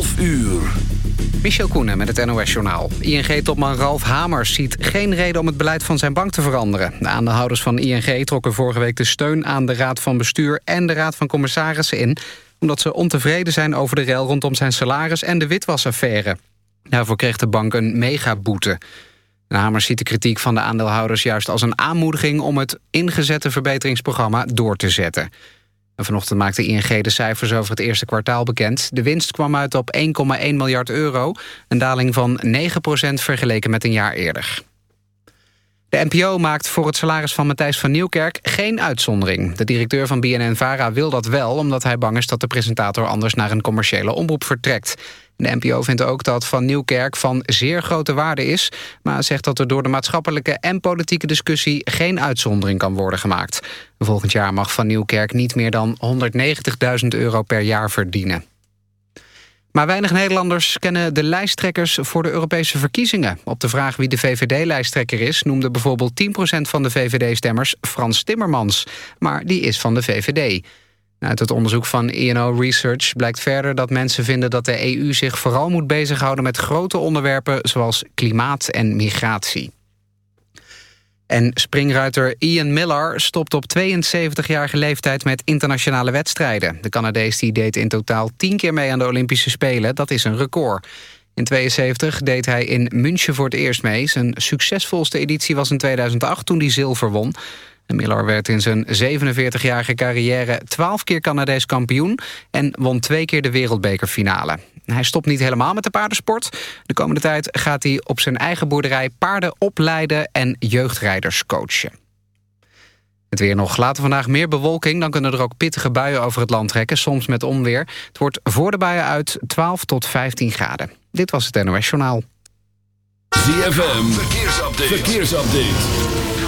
11 uur. Michel Koenen met het NOS-journaal. ING-topman Ralf Hamers ziet geen reden om het beleid van zijn bank te veranderen. De aandeelhouders van ING trokken vorige week de steun aan de Raad van Bestuur... en de Raad van Commissarissen in... omdat ze ontevreden zijn over de rel rondom zijn salaris en de witwasaffaire. Daarvoor kreeg de bank een megaboete. Hamers ziet de kritiek van de aandeelhouders juist als een aanmoediging... om het ingezette verbeteringsprogramma door te zetten. En vanochtend maakte ING de cijfers over het eerste kwartaal bekend. De winst kwam uit op 1,1 miljard euro. Een daling van 9% vergeleken met een jaar eerder. De NPO maakt voor het salaris van Matthijs van Nieuwkerk geen uitzondering. De directeur van BNN-VARA wil dat wel... omdat hij bang is dat de presentator anders naar een commerciële omroep vertrekt. De NPO vindt ook dat Van Nieuwkerk van zeer grote waarde is... maar zegt dat er door de maatschappelijke en politieke discussie... geen uitzondering kan worden gemaakt. Volgend jaar mag Van Nieuwkerk niet meer dan 190.000 euro per jaar verdienen. Maar weinig Nederlanders kennen de lijsttrekkers voor de Europese verkiezingen. Op de vraag wie de VVD-lijsttrekker is... noemde bijvoorbeeld 10% van de VVD-stemmers Frans Timmermans. Maar die is van de VVD. Uit het onderzoek van INO Research blijkt verder dat mensen vinden dat de EU zich vooral moet bezighouden met grote onderwerpen zoals klimaat en migratie. En springruiter Ian Miller stopt op 72-jarige leeftijd met internationale wedstrijden. De Canadees die deed in totaal 10 keer mee aan de Olympische Spelen. Dat is een record. In 72 deed hij in München voor het eerst mee. Zijn succesvolste editie was in 2008 toen hij zilver won. Miller werd in zijn 47-jarige carrière 12 keer Canadees kampioen... en won twee keer de wereldbekerfinale. Hij stopt niet helemaal met de paardensport. De komende tijd gaat hij op zijn eigen boerderij paarden opleiden... en jeugdrijders coachen. Het weer nog. Later vandaag meer bewolking. Dan kunnen er ook pittige buien over het land trekken. Soms met onweer. Het wordt voor de buien uit 12 tot 15 graden. Dit was het NOS Journaal. ZFM. Verkeersupdate.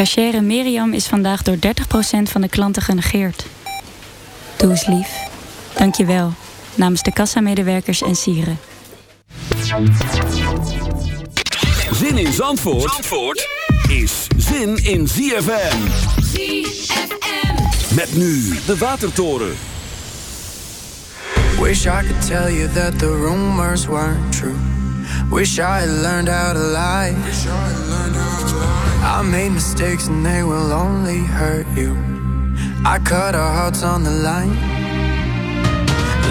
Cachere Miriam is vandaag door 30% van de klanten genegeerd. Doe eens lief. Dank je wel. Namens de kassamedewerkers en sieren. Zin in Zandvoort, Zandvoort is zin in ZFM. ZFM. Met nu de Watertoren. Wish I could tell you that the rumors weren't true. Wish I learned how to lie. Wish I learned how to lie. I made mistakes and they will only hurt you. I cut our hearts on the line.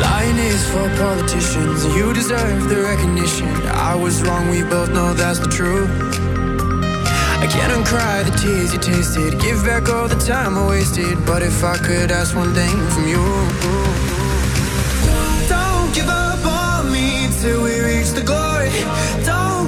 Line is for politicians, you deserve the recognition. I was wrong, we both know that's the truth. I can't uncry the tears you tasted, give back all the time I wasted. But if I could ask one thing from you, don't give up on me till we reach the glory. Don't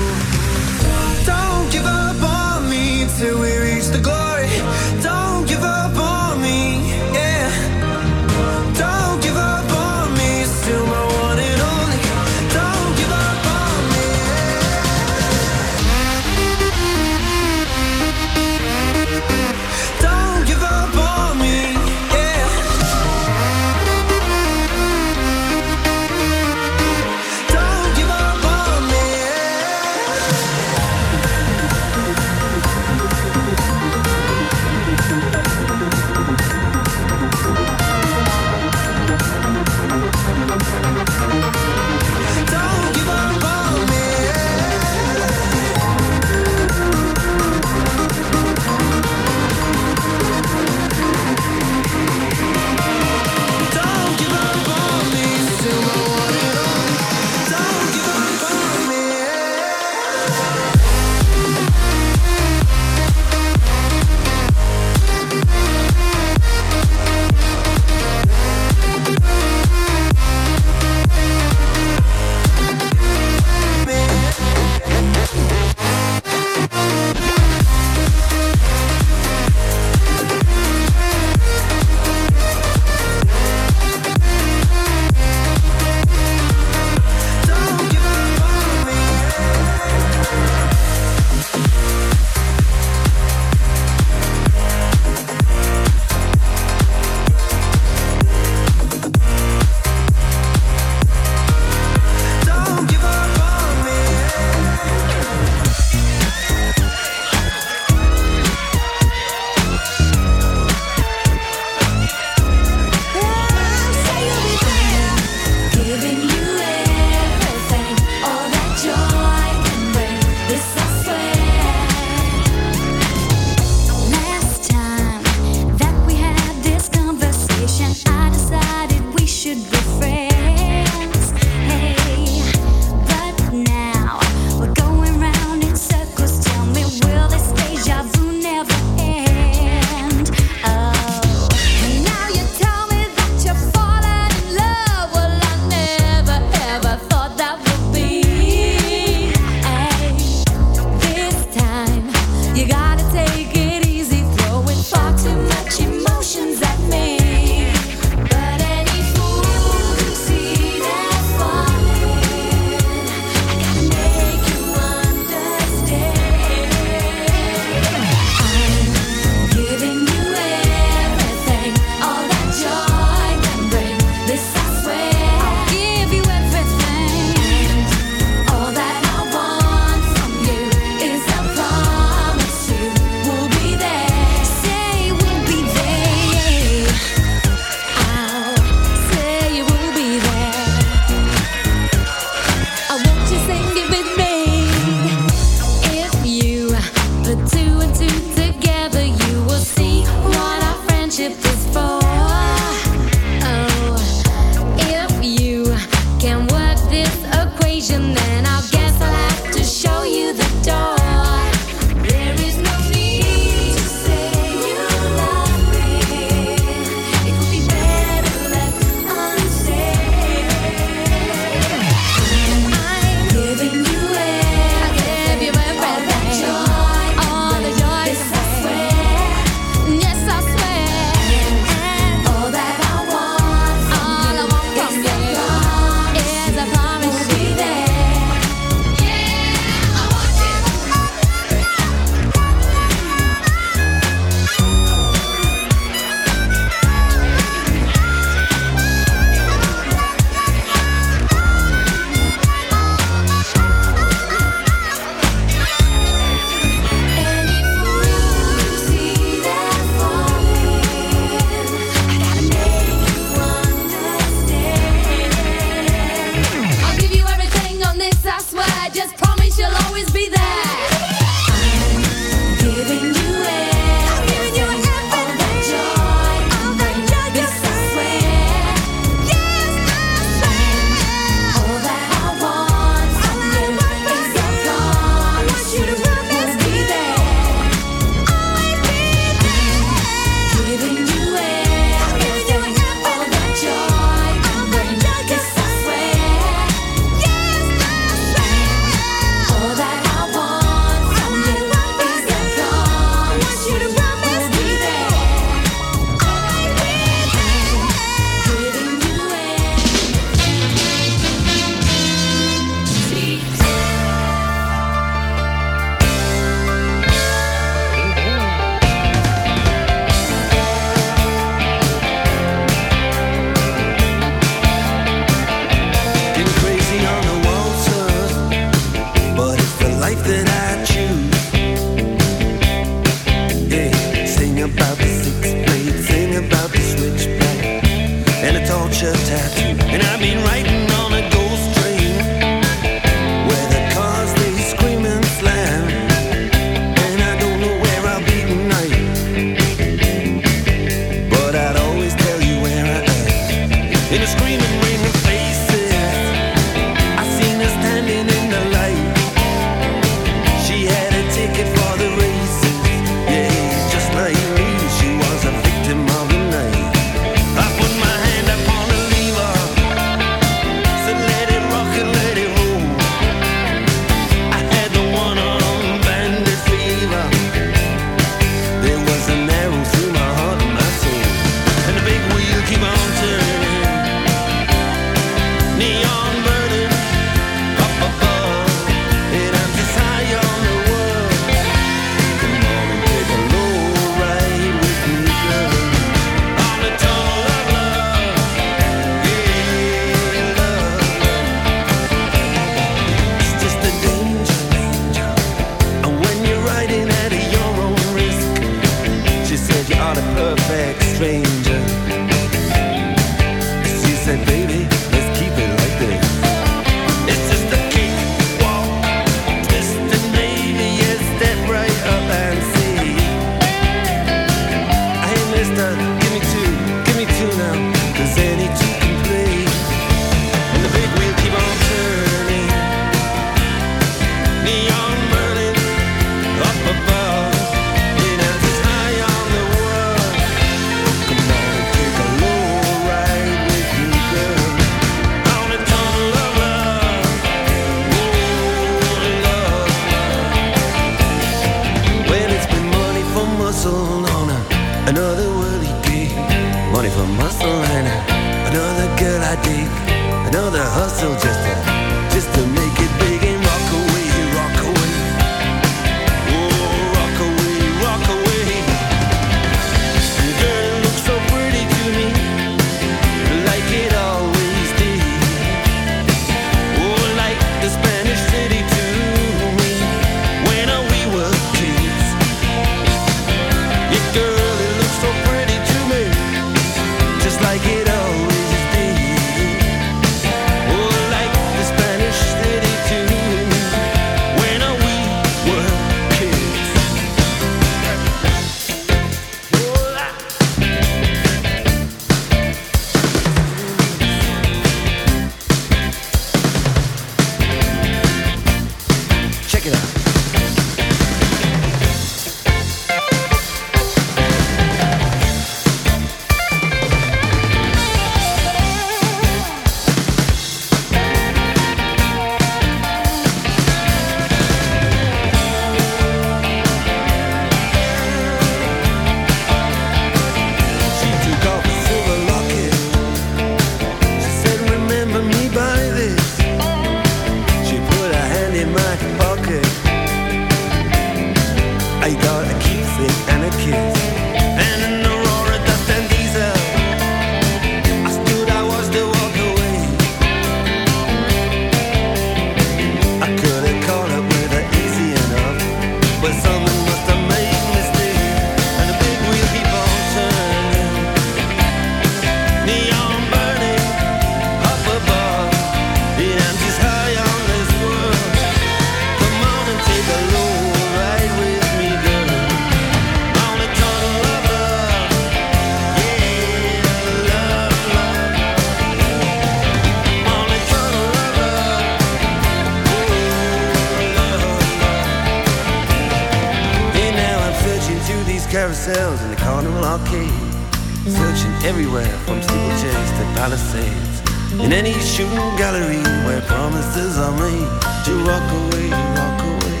promises I made to walk away, walk away,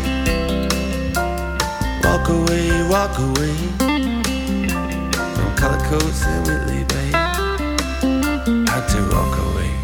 walk away, walk away from color codes and Whitley Bay. Had to walk away.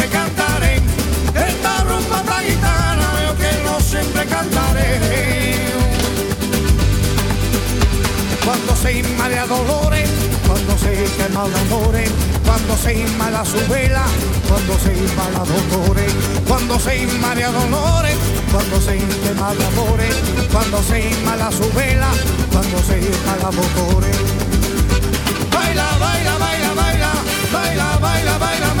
se inmala dolores, cuando se quema amores, cuando se inmala su vela, cuando se inmala dolores, cuando se inmala dolores, cuando se quema amores, cuando se inmala su vela, cuando se inmala dolores. Baila, baila, baila, baila, baila, baila, baila.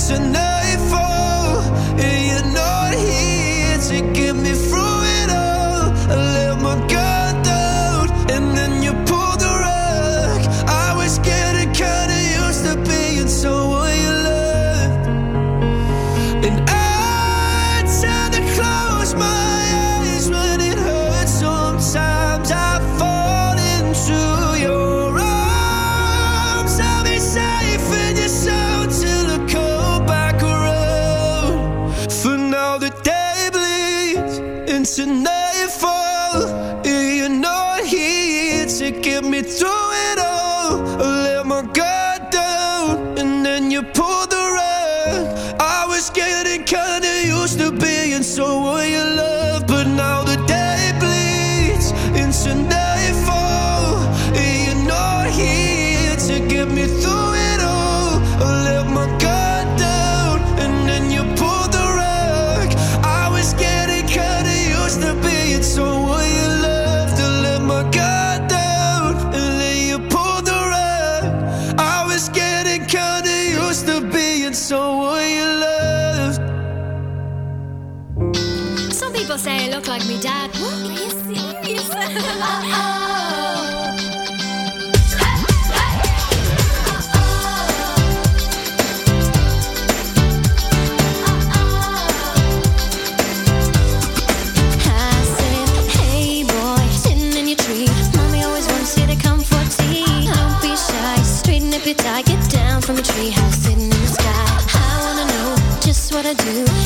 should now. do.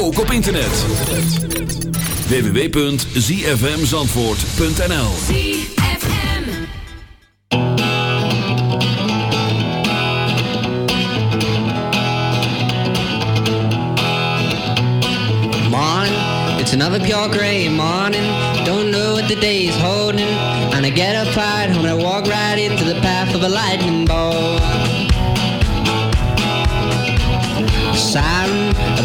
Ook op internet. www.zfmzandvoort.nl Morning, it's another pure gray morning. Don't know what the day is holding. And I get up right when I walk right into the path of a lightning bolt.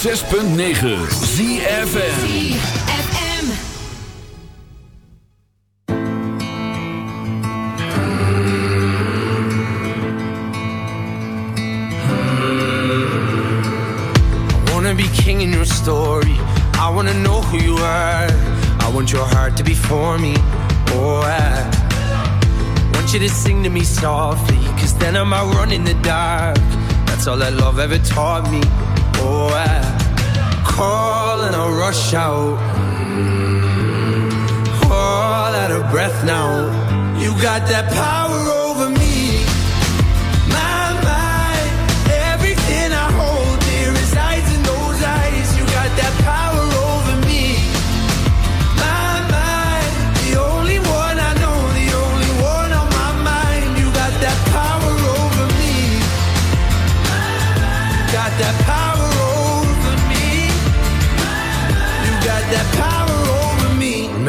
106.9 ZFM. I wanna be king in your story. I wanna know who you are. I want your heart to be for me. Oh, I want you to sing to me softly. Cause then I might run in the dark. That's all that love ever taught me. Oh, I call and I rush out. All out of breath now. You got that power